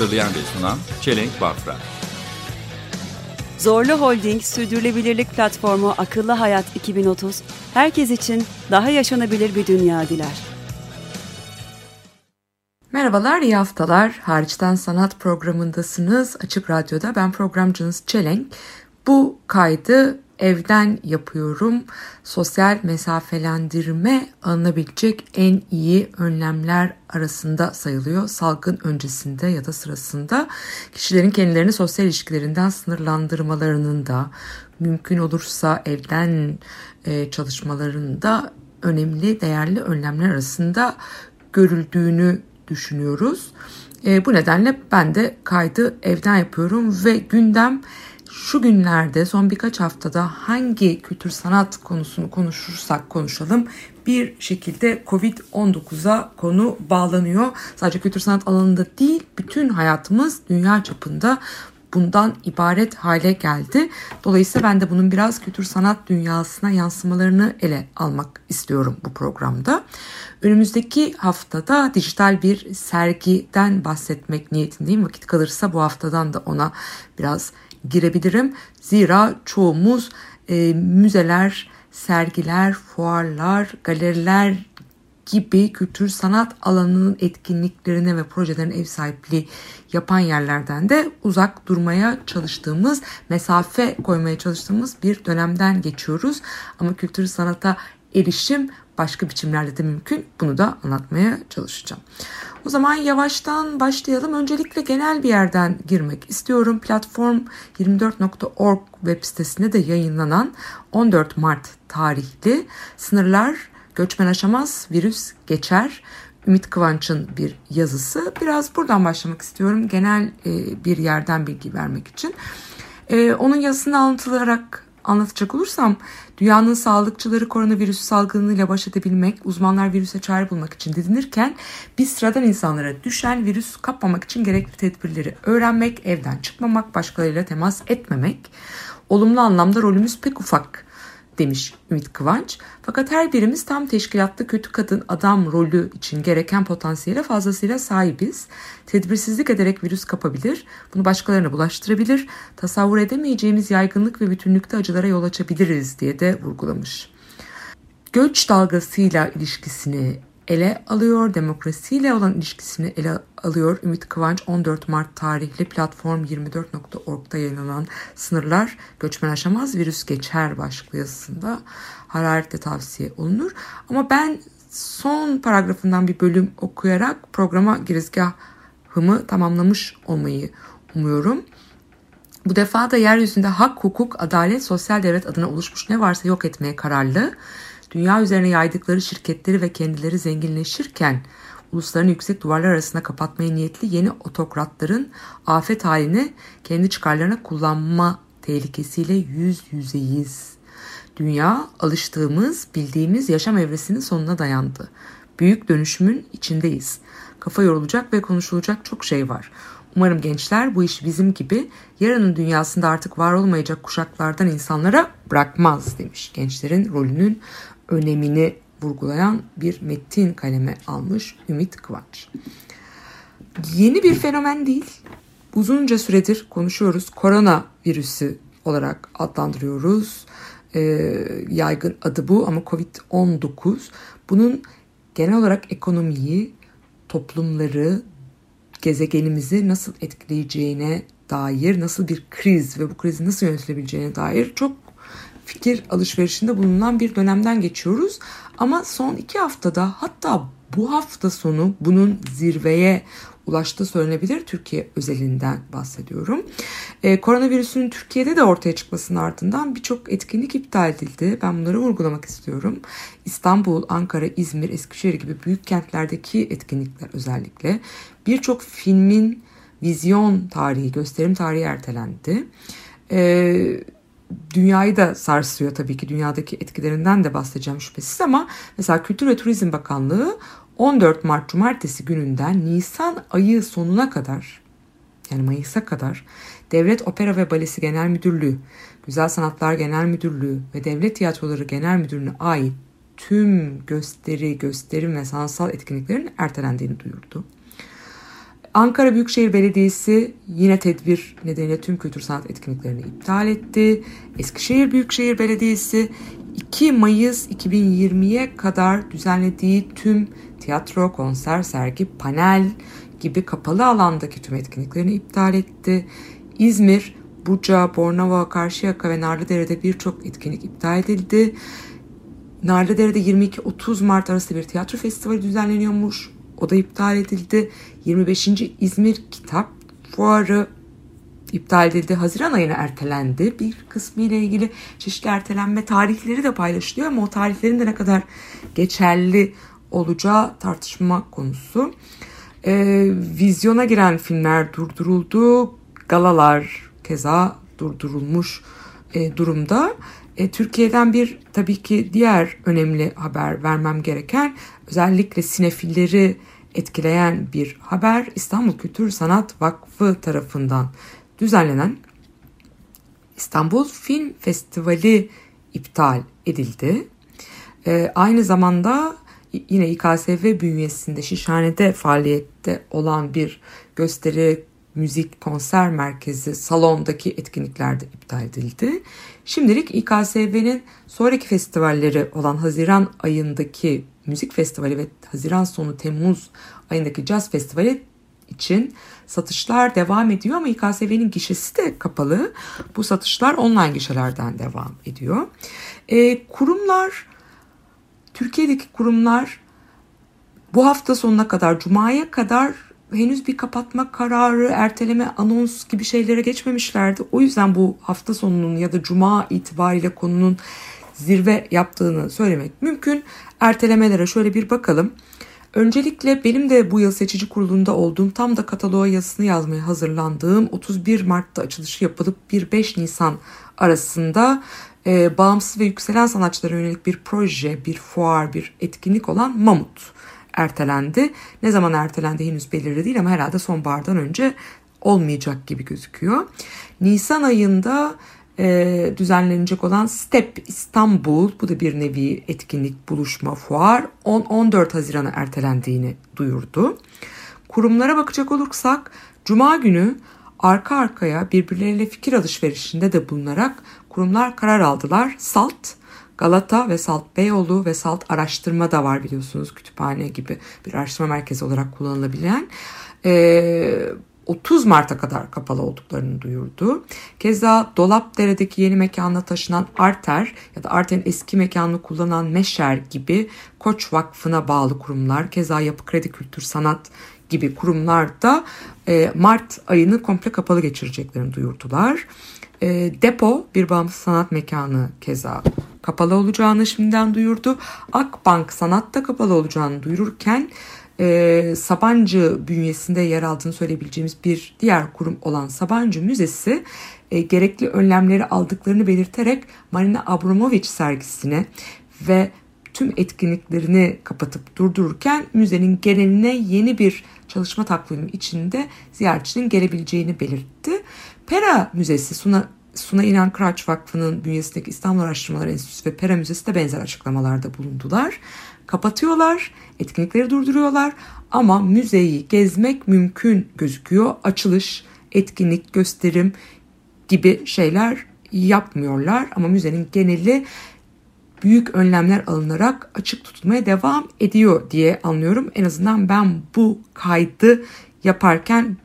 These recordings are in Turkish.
Hazırlayan ve sunan Çelenk Bafra. Zorlu Holding Sürdürülebilirlik Platformu Akıllı Hayat 2030, herkes için daha yaşanabilir bir dünya diler. Merhabalar, iyi haftalar. Hariçten Sanat programındasınız. Açık Radyo'da ben programcınız Çelenk. Bu kaydı evden yapıyorum. Sosyal mesafelendirme alınabilecek en iyi önlemler arasında sayılıyor. Salgın öncesinde ya da sırasında kişilerin kendilerini sosyal ilişkilerinden sınırlandırmalarının da mümkün olursa evden e, çalışmalarının da önemli, değerli önlemler arasında görüldüğünü düşünüyoruz. E, bu nedenle ben de kaydı evden yapıyorum ve gündem şu günlerde son birkaç haftada hangi kültür sanat konusunu konuşursak konuşalım bir şekilde Covid-19'a konu bağlanıyor. Sadece kültür sanat alanında değil bütün hayatımız dünya çapında bundan ibaret hale geldi. Dolayısıyla ben de bunun biraz kültür sanat dünyasına yansımalarını ele almak istiyorum bu programda. Önümüzdeki haftada dijital bir sergiden bahsetmek niyetindeyim. Vakit kalırsa bu haftadan da ona biraz girebilirim. Zira çoğumuz e, müzeler, sergiler, fuarlar, galeriler gibi kültür sanat alanının etkinliklerine ve projelerine ev sahipliği yapan yerlerden de uzak durmaya çalıştığımız, mesafe koymaya çalıştığımız bir dönemden geçiyoruz. Ama kültür sanata erişim başka biçimlerde de mümkün. Bunu da anlatmaya çalışacağım. O zaman yavaştan başlayalım. Öncelikle genel bir yerden girmek istiyorum. Platform 24.org web sitesinde de yayınlanan 14 Mart tarihli sınırlar göçmen aşamaz, virüs geçer. Ümit Kıvanç'ın bir yazısı. Biraz buradan başlamak istiyorum. Genel bir yerden bilgi vermek için. Onun yazısını alıntılarak anlatacak olursam dünyanın sağlıkçıları koronavirüs salgınıyla baş edebilmek, uzmanlar virüse çare bulmak için didinirken biz sıradan insanlara düşen virüs kapmamak için gerekli tedbirleri öğrenmek, evden çıkmamak, başkalarıyla temas etmemek. Olumlu anlamda rolümüz pek ufak demiş Ümit Kıvanç. Fakat her birimiz tam teşkilatta kötü kadın adam rolü için gereken potansiyele fazlasıyla sahibiz. Tedbirsizlik ederek virüs kapabilir, bunu başkalarına bulaştırabilir, tasavvur edemeyeceğimiz yaygınlık ve bütünlükte acılara yol açabiliriz diye de vurgulamış. Göç dalgasıyla ilişkisini ele alıyor, demokrasiyle olan ilişkisini ele alıyor. Ümit Kıvanç 14 Mart tarihli platform 24.org'da yayınlanan Sınırlar Göçmen Aşamaz Virüs Geçer başlıklı yazısında hararetle tavsiye olunur. Ama ben son paragrafından bir bölüm okuyarak programa girizgahımı tamamlamış olmayı umuyorum. Bu defa da yeryüzünde hak, hukuk, adalet, sosyal devlet adına oluşmuş ne varsa yok etmeye kararlı dünya üzerine yaydıkları şirketleri ve kendileri zenginleşirken ulusların yüksek duvarlar arasında kapatmaya niyetli yeni otokratların afet halini kendi çıkarlarına kullanma tehlikesiyle yüz yüzeyiz. Dünya alıştığımız, bildiğimiz yaşam evresinin sonuna dayandı. Büyük dönüşümün içindeyiz. Kafa yorulacak ve konuşulacak çok şey var. Umarım gençler bu işi bizim gibi yarının dünyasında artık var olmayacak kuşaklardan insanlara bırakmaz demiş. Gençlerin rolünün önemini vurgulayan bir metin kaleme almış Ümit Kıvanç. Yeni bir fenomen değil. Uzunca süredir konuşuyoruz. Korona virüsü olarak adlandırıyoruz. Ee, yaygın adı bu ama Covid-19 bunun genel olarak ekonomiyi, toplumları, gezegenimizi nasıl etkileyeceğine dair, nasıl bir kriz ve bu krizin nasıl yönetilebileceğine dair çok fikir alışverişinde bulunan bir dönemden geçiyoruz. Ama son iki haftada hatta bu hafta sonu bunun zirveye ulaştığı söylenebilir. Türkiye özelinden bahsediyorum. Ee, koronavirüsün Türkiye'de de ortaya çıkmasının ardından birçok etkinlik iptal edildi. Ben bunları vurgulamak istiyorum. İstanbul, Ankara, İzmir, Eskişehir gibi büyük kentlerdeki etkinlikler özellikle birçok filmin vizyon tarihi, gösterim tarihi ertelendi. Ee, dünyayı da sarsıyor tabii ki dünyadaki etkilerinden de bahsedeceğim şüphesiz ama mesela Kültür ve Turizm Bakanlığı 14 Mart Cumartesi gününden Nisan ayı sonuna kadar yani Mayıs'a kadar Devlet Opera ve Balesi Genel Müdürlüğü, Güzel Sanatlar Genel Müdürlüğü ve Devlet Tiyatroları Genel Müdürlüğü'ne ait tüm gösteri, gösterim ve sanatsal etkinliklerin ertelendiğini duyurdu. Ankara Büyükşehir Belediyesi yine tedbir nedeniyle tüm kültür sanat etkinliklerini iptal etti. Eskişehir Büyükşehir Belediyesi 2 Mayıs 2020'ye kadar düzenlediği tüm tiyatro, konser, sergi, panel gibi kapalı alandaki tüm etkinliklerini iptal etti. İzmir, Buca, Bornova, Karşıyaka ve Narlıdere'de birçok etkinlik iptal edildi. Narlıdere'de 22-30 Mart arası bir tiyatro festivali düzenleniyormuş. O da iptal edildi. 25. İzmir Kitap Fuarı iptal edildi. Haziran ayına ertelendi. Bir kısmı ile ilgili çeşitli ertelenme tarihleri de paylaşılıyor ama o tarihlerin de ne kadar geçerli olacağı tartışma konusu. Ee, vizyona giren filmler durduruldu. Galalar keza durdurulmuş e, durumda. E, Türkiye'den bir tabii ki diğer önemli haber vermem gereken özellikle sinefilleri etkileyen bir haber İstanbul Kültür Sanat Vakfı tarafından düzenlenen İstanbul Film Festivali iptal edildi. E, aynı zamanda yine İKSV bünyesinde Şişhane'de faaliyette olan bir gösteri müzik konser merkezi salondaki etkinlikler de iptal edildi. Şimdilik İKSV'nin sonraki festivalleri olan Haziran ayındaki müzik festivali ve Haziran sonu Temmuz ayındaki caz festivali için satışlar devam ediyor ama İKSV'nin gişesi de kapalı. Bu satışlar online gişelerden devam ediyor. E, kurumlar, Türkiye'deki kurumlar bu hafta sonuna kadar, Cuma'ya kadar henüz bir kapatma kararı, erteleme, anons gibi şeylere geçmemişlerdi. O yüzden bu hafta sonunun ya da cuma itibariyle konunun zirve yaptığını söylemek mümkün. Ertelemelere şöyle bir bakalım. Öncelikle benim de bu yıl seçici kurulunda olduğum tam da kataloğa yazısını yazmaya hazırlandığım 31 Mart'ta açılışı yapılıp 1-5 Nisan arasında e, bağımsız ve yükselen sanatçılara yönelik bir proje, bir fuar, bir etkinlik olan Mamut ertelendi. Ne zaman ertelendi henüz belirli değil ama herhalde sonbahardan önce olmayacak gibi gözüküyor. Nisan ayında e, düzenlenecek olan Step İstanbul bu da bir nevi etkinlik buluşma fuar 10-14 Haziran'a ertelendiğini duyurdu. Kurumlara bakacak olursak Cuma günü arka arkaya birbirleriyle fikir alışverişinde de bulunarak kurumlar karar aldılar. SALT Galata ve Salt Beyoğlu ve Salt Araştırma da var biliyorsunuz kütüphane gibi bir araştırma merkezi olarak kullanılabilen. Ee, 30 Mart'a kadar kapalı olduklarını duyurdu. Keza Dolapdere'deki yeni mekanına taşınan Arter ya da Arter'in eski mekanını kullanan Meşer gibi Koç Vakfı'na bağlı kurumlar, keza Yapı Kredi Kültür Sanat gibi kurumlar da e, Mart ayını komple kapalı geçireceklerini duyurdular. E, Depo bir bağımsız sanat mekanı keza kapalı olacağını şimdiden duyurdu. Akbank Sanat da kapalı olacağını duyururken e, Sabancı bünyesinde yer aldığını söyleyebileceğimiz bir diğer kurum olan Sabancı Müzesi e, gerekli önlemleri aldıklarını belirterek Marina Abramovic sergisine ve tüm etkinliklerini kapatıp durdururken müzenin geneline yeni bir çalışma takvimi içinde ziyaretçinin gelebileceğini belirtti. Pera Müzesi Suna Suna İnan Kıraç Vakfı'nın bünyesindeki İstanbul Araştırmaları Enstitüsü ve Pera Müzesi de benzer açıklamalarda bulundular. Kapatıyorlar, etkinlikleri durduruyorlar ama müzeyi gezmek mümkün gözüküyor. Açılış, etkinlik, gösterim gibi şeyler yapmıyorlar ama müzenin geneli büyük önlemler alınarak açık tutulmaya devam ediyor diye anlıyorum. En azından ben bu kaydı yaparken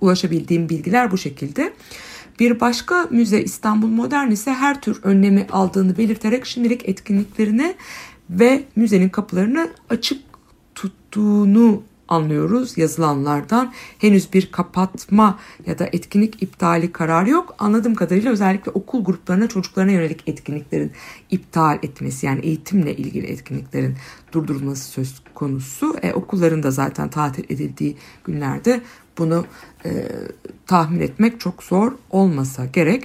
ulaşabildiğim bilgiler bu şekilde. Bir başka müze İstanbul Modern ise her tür önlemi aldığını belirterek şimdilik etkinliklerini ve müzenin kapılarını açık tuttuğunu anlıyoruz yazılanlardan. Henüz bir kapatma ya da etkinlik iptali kararı yok. Anladığım kadarıyla özellikle okul gruplarına çocuklarına yönelik etkinliklerin iptal etmesi yani eğitimle ilgili etkinliklerin durdurulması söz konusu. E, okulların da zaten tatil edildiği günlerde bunu e, tahmin etmek çok zor olmasa gerek.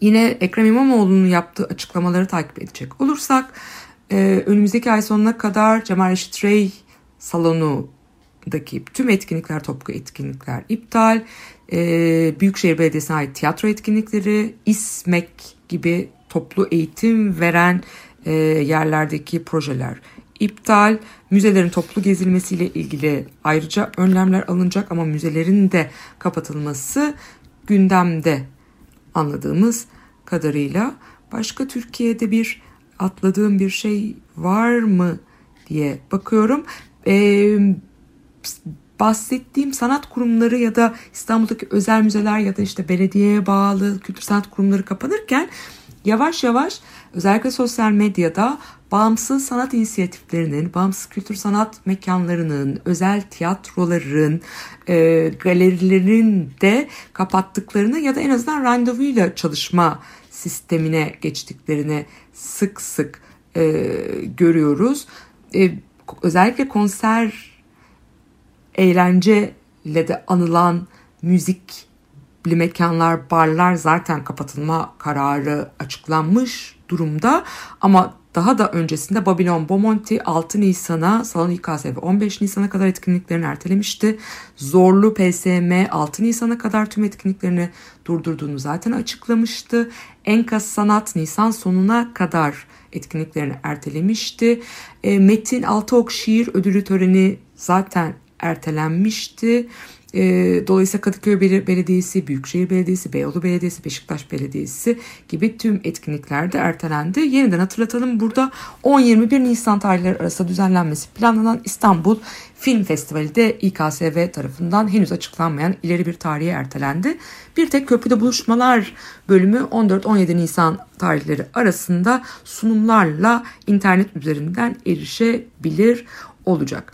Yine Ekrem İmamoğlu'nun yaptığı açıklamaları takip edecek olursak e, önümüzdeki ay sonuna kadar Cemal Reşit Rey salonundaki tüm etkinlikler, toplu etkinlikler iptal. E, Büyükşehir Belediyesi'ne ait tiyatro etkinlikleri, İSMEK gibi toplu eğitim veren e, yerlerdeki projeler iptal. Müzelerin toplu gezilmesiyle ilgili ayrıca önlemler alınacak ama müzelerin de kapatılması gündemde anladığımız kadarıyla. Başka Türkiye'de bir atladığım bir şey var mı diye bakıyorum. Ee, bahsettiğim sanat kurumları ya da İstanbul'daki özel müzeler ya da işte belediyeye bağlı kültür sanat kurumları kapanırken yavaş yavaş özellikle sosyal medyada bağımsız sanat inisiyatiflerinin, bağımsız kültür sanat mekanlarının, özel tiyatroların, e, galerilerin de kapattıklarını ya da en azından randevuyla çalışma sistemine geçtiklerini sık sık e, görüyoruz. E, özellikle konser eğlenceyle de anılan müzikli mekanlar, barlar zaten kapatılma kararı açıklanmış durumda. Ama daha da öncesinde Babylon Bomonti 6 Nisan'a, Salon İKSV 15 Nisan'a kadar etkinliklerini ertelemişti. Zorlu PSM 6 Nisan'a kadar tüm etkinliklerini durdurduğunu zaten açıklamıştı. Enkaz Sanat Nisan sonuna kadar etkinliklerini ertelemişti. E, Metin Altıok Şiir Ödülü töreni zaten ertelenmişti. E, dolayısıyla Kadıköy Belediyesi, Büyükşehir Belediyesi, Beyoğlu Belediyesi, Beşiktaş Belediyesi gibi tüm etkinlikler de ertelendi. Yeniden hatırlatalım burada 10-21 Nisan tarihleri arasında düzenlenmesi planlanan İstanbul Film Festivali de İKSV tarafından henüz açıklanmayan ileri bir tarihe ertelendi. Bir tek köprüde buluşmalar bölümü 14-17 Nisan tarihleri arasında sunumlarla internet üzerinden erişebilir olacak.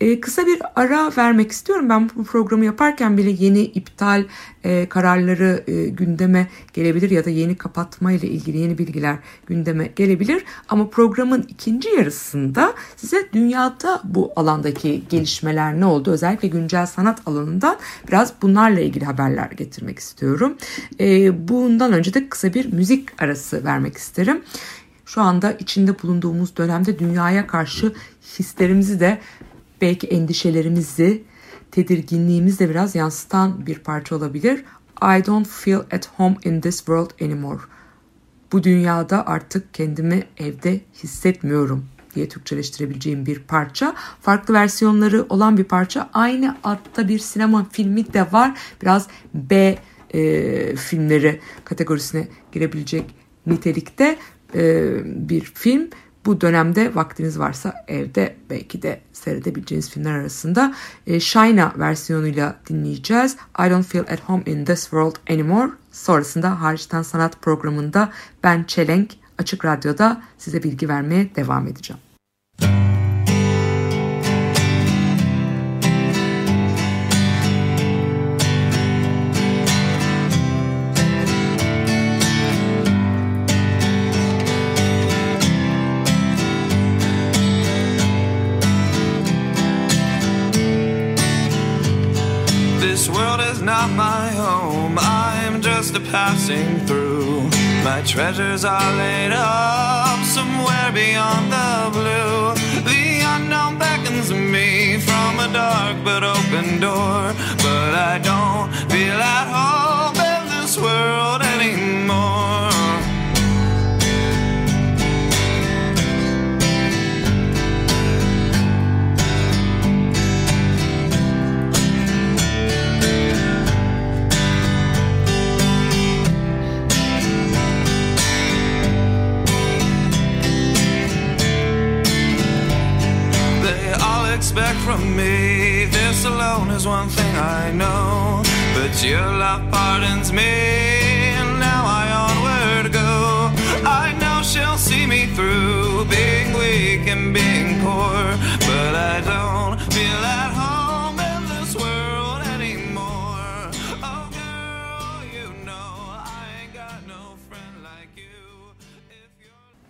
E, kısa bir ara vermek istiyorum. Ben bu programı yaparken bile yeni iptal e, kararları e, gündeme gelebilir ya da yeni kapatma ile ilgili yeni bilgiler gündeme gelebilir. Ama programın ikinci yarısında size dünyada bu alandaki gelişmeler ne oldu? Özellikle güncel sanat alanından biraz bunlarla ilgili haberler getirmek istiyorum. E, bundan önce de kısa bir müzik arası vermek isterim şu anda içinde bulunduğumuz dönemde dünyaya karşı hislerimizi de belki endişelerimizi, tedirginliğimizi biraz yansıtan bir parça olabilir. I don't feel at home in this world anymore. Bu dünyada artık kendimi evde hissetmiyorum diye Türkçeleştirebileceğim bir parça. Farklı versiyonları olan bir parça. Aynı adta bir sinema filmi de var. Biraz B e, filmleri kategorisine girebilecek nitelikte e, bir film. Bu dönemde vaktiniz varsa evde belki de seyredebileceğiniz filmler arasında e, Shina versiyonuyla dinleyeceğiz. I don't feel at home in this world anymore. Sonrasında hariçten sanat programında ben Çelenk Açık Radyo'da size bilgi vermeye devam edeceğim. This not my home. I'm just a passing through. My treasures are laid up somewhere beyond the blue. The unknown beckons me from a dark but open door. But I don't feel at home in this world anymore. Expect from me. This alone is one thing I know. But your love pardons me, and now I onward go. I know she'll see me through, being weak and being poor. But I don't feel at home. Oh, girl, you know I ain't got no friend like you.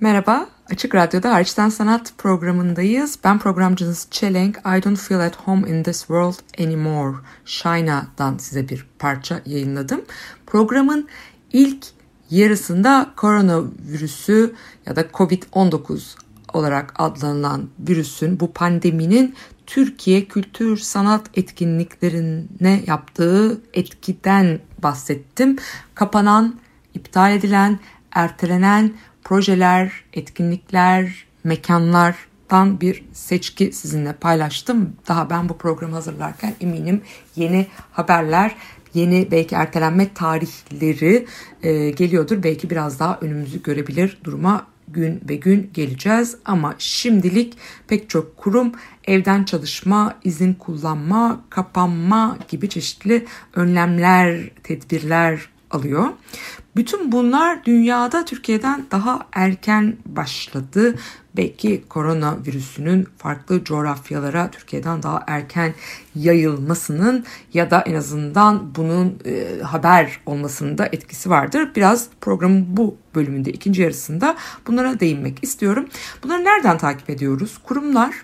Merhaba, Açık Radyo'da Hariçten Sanat programındayız. Ben programcınız Çelenk. I don't feel at home in this world anymore. Shina'dan size bir parça yayınladım. Programın ilk yarısında koronavirüsü ya da Covid-19 olarak adlanılan virüsün, bu pandeminin Türkiye kültür sanat etkinliklerine yaptığı etkiden bahsettim. Kapanan, iptal edilen, ertelenen projeler, etkinlikler, mekanlardan bir seçki sizinle paylaştım. Daha ben bu programı hazırlarken eminim yeni haberler, yeni belki ertelenme tarihleri e, geliyordur. Belki biraz daha önümüzü görebilir duruma gün ve gün geleceğiz ama şimdilik pek çok kurum evden çalışma, izin kullanma, kapanma gibi çeşitli önlemler, tedbirler alıyor. Bütün bunlar dünyada Türkiye'den daha erken başladı. Belki koronavirüsünün farklı coğrafyalara Türkiye'den daha erken yayılmasının ya da en azından bunun e, haber olmasının da etkisi vardır. Biraz programın bu bölümünde ikinci yarısında bunlara değinmek istiyorum. Bunları nereden takip ediyoruz? Kurumlar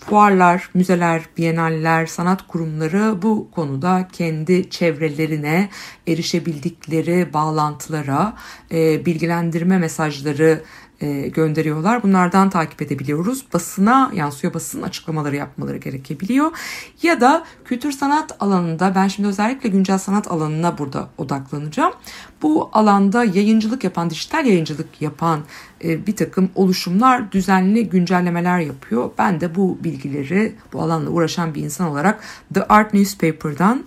fuarlar, müzeler, biyenaller, sanat kurumları bu konuda kendi çevrelerine erişebildikleri bağlantılara e, bilgilendirme mesajları e, gönderiyorlar. Bunlardan takip edebiliyoruz. Basına yansıyor, basın açıklamaları yapmaları gerekebiliyor. Ya da kültür sanat alanında ben şimdi özellikle güncel sanat alanına burada odaklanacağım. Bu alanda yayıncılık yapan, dijital yayıncılık yapan e, bir takım oluşumlar düzenli güncellemeler yapıyor. Ben de bu bilgileri bu alanla uğraşan bir insan olarak The Art Newspaper'dan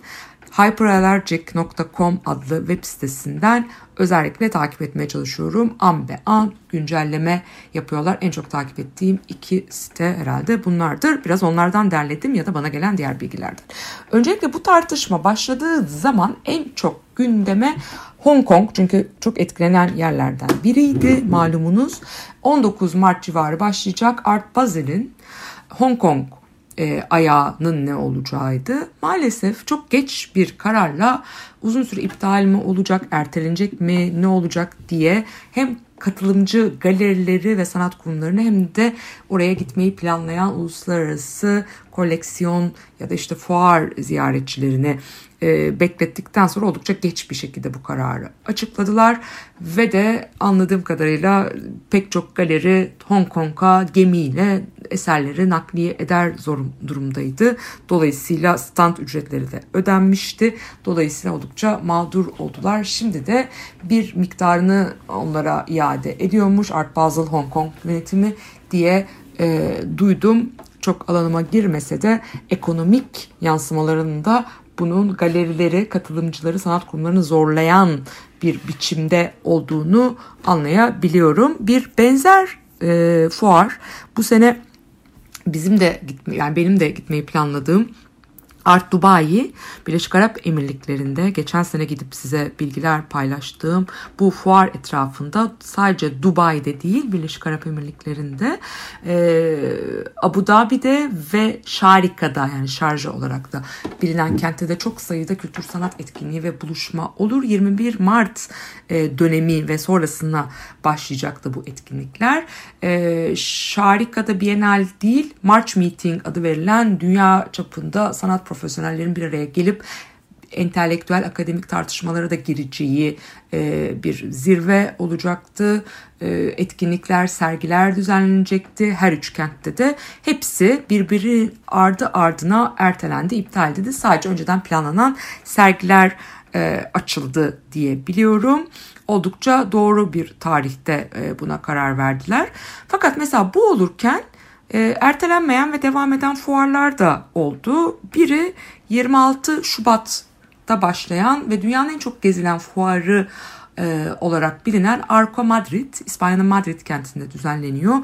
hyperallergic.com adlı web sitesinden özellikle takip etmeye çalışıyorum. An be an güncelleme yapıyorlar. En çok takip ettiğim iki site herhalde bunlardır. Biraz onlardan derledim ya da bana gelen diğer bilgilerden. Öncelikle bu tartışma başladığı zaman en çok gündeme Hong Kong çünkü çok etkilenen yerlerden biriydi malumunuz. 19 Mart civarı başlayacak Art Basel'in Hong Kong e, ayağının ne olacağıydı. Maalesef çok geç bir kararla uzun süre iptal mi olacak, ertelenecek mi, ne olacak diye hem katılımcı galerileri ve sanat kurumlarını hem de oraya gitmeyi planlayan uluslararası koleksiyon ya da işte fuar ziyaretçilerini e, beklettikten sonra oldukça geç bir şekilde bu kararı açıkladılar ve de anladığım kadarıyla pek çok galeri Hong Kong'a gemiyle eserleri nakliye eder zor durumdaydı. Dolayısıyla stand ücretleri de ödenmişti. Dolayısıyla oldukça mağdur oldular. Şimdi de bir miktarını onlara iade ediyormuş Art Basel Hong Kong yönetimi diye e, duydum. Çok alanıma girmese de ekonomik yansımalarını da bunun galerileri, katılımcıları, sanat kurumlarını zorlayan bir biçimde olduğunu anlayabiliyorum. Bir benzer e, fuar bu sene bizim de gitme, yani benim de gitmeyi planladığım Art Dubai, Birleşik Arap Emirlikleri'nde geçen sene gidip size bilgiler paylaştığım bu fuar etrafında sadece Dubai'de değil Birleşik Arap Emirlikleri'nde e, Abu Dhabi'de ve Şarika'da yani Şarja olarak da bilinen kentte de çok sayıda kültür sanat etkinliği ve buluşma olur. 21 Mart e, dönemi ve sonrasına başlayacaktı bu etkinlikler. E, Şarika'da Bienal değil March Meeting adı verilen dünya çapında sanat profesyonellerin bir araya gelip entelektüel akademik tartışmalara da gireceği e, bir zirve olacaktı. E, etkinlikler, sergiler düzenlenecekti her üç kentte de. Hepsi birbiri ardı ardına ertelendi, iptal edildi. Sadece önceden planlanan sergiler e, açıldı diye biliyorum. Oldukça doğru bir tarihte e, buna karar verdiler. Fakat mesela bu olurken e, ertelenmeyen ve devam eden fuarlar da oldu. Biri 26 Şubat'ta başlayan ve dünyanın en çok gezilen fuarı e, olarak bilinen Arco Madrid, İspanya'nın Madrid kentinde düzenleniyor.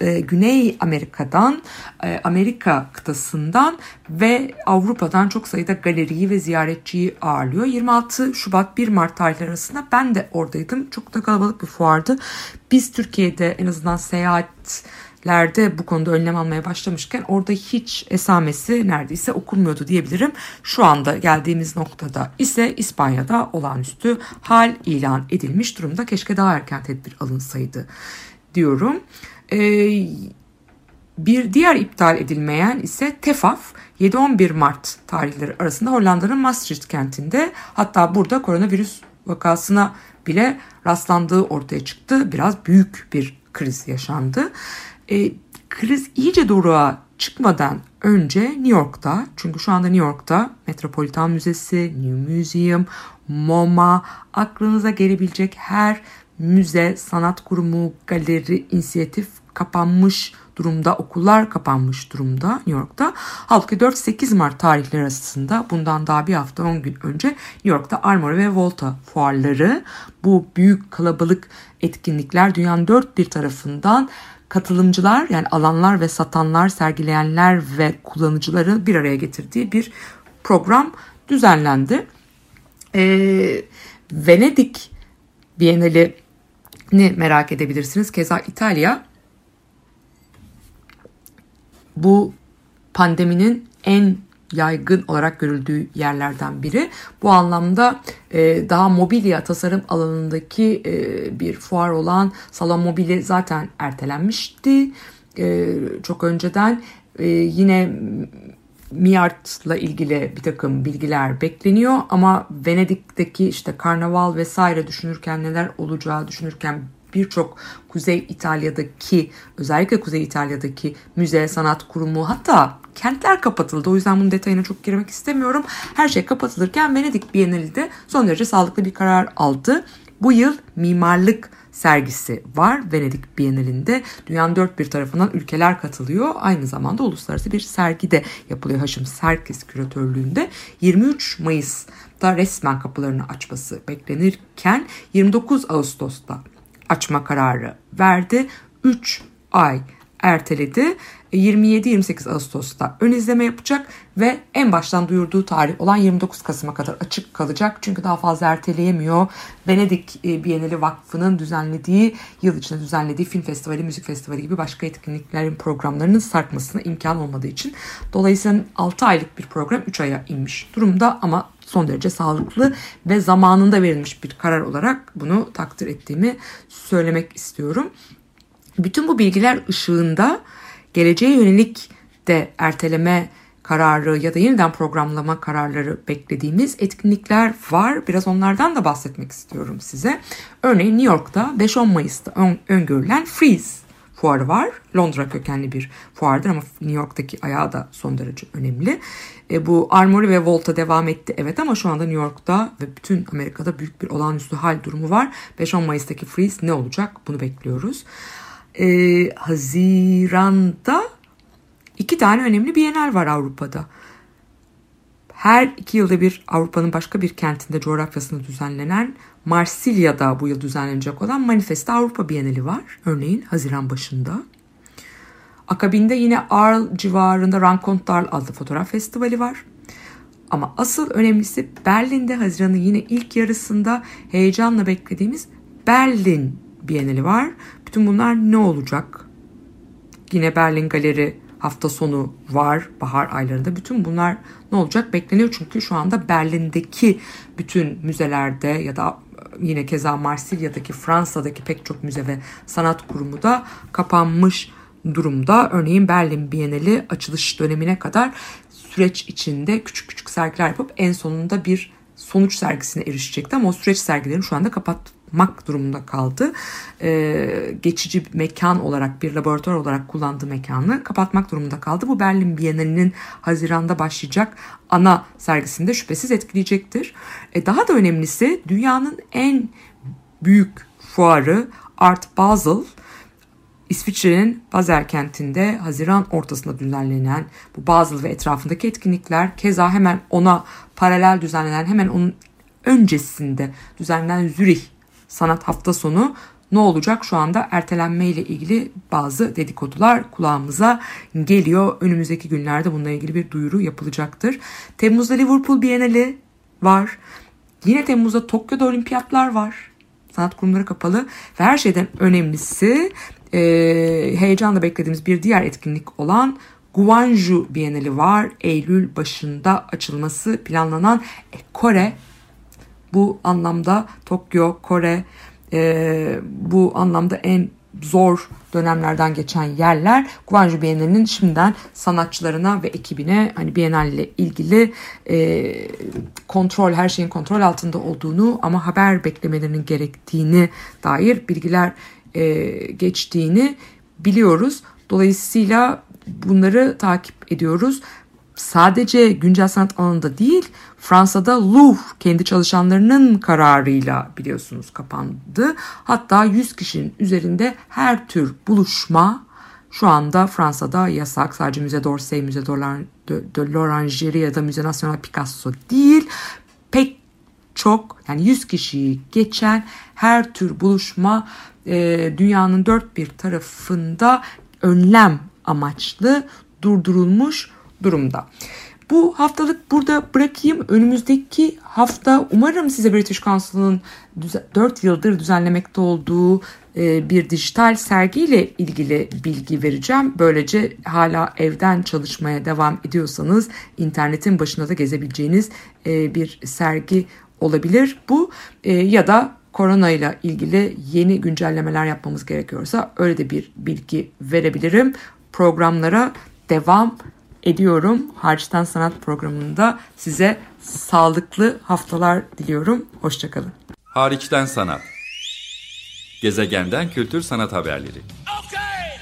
E, Güney Amerika'dan, e, Amerika kıtasından ve Avrupa'dan çok sayıda galeriyi ve ziyaretçiyi ağırlıyor. 26 Şubat 1 Mart tarihleri arasında ben de oradaydım. Çok da kalabalık bir fuardı. Biz Türkiye'de en azından seyahat lerde bu konuda önlem almaya başlamışken orada hiç esamesi neredeyse okunmuyordu diyebilirim. Şu anda geldiğimiz noktada ise İspanya'da olağanüstü hal ilan edilmiş durumda. Keşke daha erken tedbir alınsaydı diyorum. E, bir diğer iptal edilmeyen ise TEFAF 7-11 Mart tarihleri arasında Hollanda'nın Maastricht kentinde hatta burada koronavirüs vakasına bile rastlandığı ortaya çıktı. Biraz büyük bir kriz yaşandı. E, kriz iyice doruğa çıkmadan önce New York'ta çünkü şu anda New York'ta Metropolitan Müzesi, New Museum, MoMA aklınıza gelebilecek her müze, sanat kurumu, galeri, inisiyatif kapanmış durumda, okullar kapanmış durumda New York'ta. Halbuki 4-8 Mart tarihleri arasında bundan daha bir hafta 10 gün önce New York'ta Armory ve Volta fuarları bu büyük kalabalık etkinlikler dünyanın dört bir tarafından katılımcılar yani alanlar ve satanlar, sergileyenler ve kullanıcıları bir araya getirdiği bir program düzenlendi. Ee, Venedik Bienali merak edebilirsiniz. Keza İtalya bu pandeminin en yaygın olarak görüldüğü yerlerden biri. Bu anlamda e, daha mobilya tasarım alanındaki e, bir fuar olan Salon Mobili zaten ertelenmişti. E, çok önceden e, yine Miart'la ilgili bir takım bilgiler bekleniyor ama Venedik'teki işte karnaval vesaire düşünürken neler olacağı düşünürken birçok Kuzey İtalya'daki özellikle Kuzey İtalya'daki müze, sanat kurumu hatta kentler kapatıldı. O yüzden bunun detayına çok girmek istemiyorum. Her şey kapatılırken Venedik Bienali de son derece sağlıklı bir karar aldı. Bu yıl mimarlık sergisi var Venedik Bienalinde. Dünyanın dört bir tarafından ülkeler katılıyor. Aynı zamanda uluslararası bir sergi de yapılıyor Haşim Serkis küratörlüğünde. 23 Mayıs'ta resmen kapılarını açması beklenirken 29 Ağustos'ta açma kararı verdi. 3 ay erteledi. 27-28 Ağustos'ta ön izleme yapacak ve en baştan duyurduğu tarih olan 29 Kasım'a kadar açık kalacak. Çünkü daha fazla erteleyemiyor. Venedik e, Bienali Vakfı'nın düzenlediği, yıl içinde düzenlediği film festivali, müzik festivali gibi başka etkinliklerin programlarının sarkmasına imkan olmadığı için. Dolayısıyla 6 aylık bir program 3 aya inmiş durumda ama son derece sağlıklı ve zamanında verilmiş bir karar olarak bunu takdir ettiğimi söylemek istiyorum. Bütün bu bilgiler ışığında geleceğe yönelik de erteleme kararı ya da yeniden programlama kararları beklediğimiz etkinlikler var. Biraz onlardan da bahsetmek istiyorum size. Örneğin New York'ta 5-10 Mayıs'ta öngörülen Freeze fuarı var. Londra kökenli bir fuardır ama New York'taki ayağı da son derece önemli. E, bu Armory ve Volta devam etti evet ama şu anda New York'ta ve bütün Amerika'da büyük bir olağanüstü hal durumu var. 5-10 Mayıs'taki Freeze ne olacak bunu bekliyoruz. E, Haziran'da iki tane önemli bienal var Avrupa'da. Her iki yılda bir Avrupa'nın başka bir kentinde coğrafyasında düzenlenen Marsilya'da bu yıl düzenlenecek olan Manifesta Avrupa Bienali var. Örneğin Haziran başında. Akabinde yine Arles civarında Rankontar adlı fotoğraf festivali var. Ama asıl önemlisi Berlin'de Haziran'ın yine ilk yarısında heyecanla beklediğimiz Berlin Bienali var. Bütün bunlar ne olacak? Yine Berlin Galeri hafta sonu var bahar aylarında. Bütün bunlar ne olacak bekleniyor çünkü şu anda Berlin'deki bütün müzelerde ya da yine keza Marsilya'daki Fransa'daki pek çok müze ve sanat kurumu da kapanmış durumda. Örneğin Berlin Bienali açılış dönemine kadar süreç içinde küçük küçük sergiler yapıp en sonunda bir sonuç sergisine erişecekti ama o süreç sergilerini şu anda kapatmak durumunda kaldı. Ee, geçici mekan olarak bir laboratuvar olarak kullandığı mekanı kapatmak durumunda kaldı. Bu Berlin Bienalinin Haziran'da başlayacak ana sergisinde şüphesiz etkileyecektir. Ee, daha da önemlisi dünyanın en büyük fuarı Art Basel İsviçre'nin Basel kentinde Haziran ortasında düzenlenen bu Basel ve etrafındaki etkinlikler keza hemen ona paralel düzenlenen hemen onun öncesinde düzenlenen Zürih Sanat Hafta Sonu ne olacak şu anda ertelenme ile ilgili bazı dedikodular kulağımıza geliyor. Önümüzdeki günlerde bununla ilgili bir duyuru yapılacaktır. Temmuz'da Liverpool Bienali var. Yine Temmuz'da Tokyo'da olimpiyatlar var. Sanat kurumları kapalı ve her şeyden önemlisi e, heyecanla beklediğimiz bir diğer etkinlik olan Guangzhou Bienali var. Eylül başında açılması planlanan Kore bu anlamda Tokyo, Kore e, bu anlamda en zor dönemlerden geçen yerler Guangzhou Bienali'nin şimdiden sanatçılarına ve ekibine hani Bienal ile ilgili e, kontrol her şeyin kontrol altında olduğunu ama haber beklemelerinin gerektiğini dair bilgiler e, geçtiğini biliyoruz. Dolayısıyla bunları takip ediyoruz sadece güncel sanat alanında değil Fransa'da Louvre kendi çalışanlarının kararıyla biliyorsunuz kapandı. Hatta 100 kişinin üzerinde her tür buluşma şu anda Fransa'da yasak. Sadece Müze d'Orsay, Müze de l'Orangerie ya da Müze National Picasso değil. Pek çok yani 100 kişiyi geçen her tür buluşma e, dünyanın dört bir tarafında önlem amaçlı durdurulmuş durumda. Bu haftalık burada bırakayım. Önümüzdeki hafta umarım size British Council'ın 4 yıldır düzenlemekte olduğu e, bir dijital sergiyle ilgili bilgi vereceğim. Böylece hala evden çalışmaya devam ediyorsanız internetin başında da gezebileceğiniz e, bir sergi olabilir bu e, ya da korona ile ilgili yeni güncellemeler yapmamız gerekiyorsa öyle de bir bilgi verebilirim. Programlara devam ediyorum. Harçtan Sanat programında size sağlıklı haftalar diliyorum. Hoşçakalın. Hariçten Sanat Gezegenden Kültür Sanat Haberleri Okay.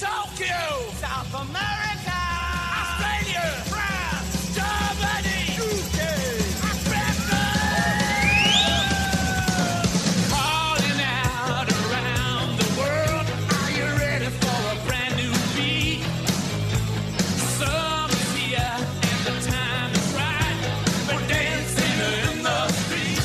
Tokyo, South America,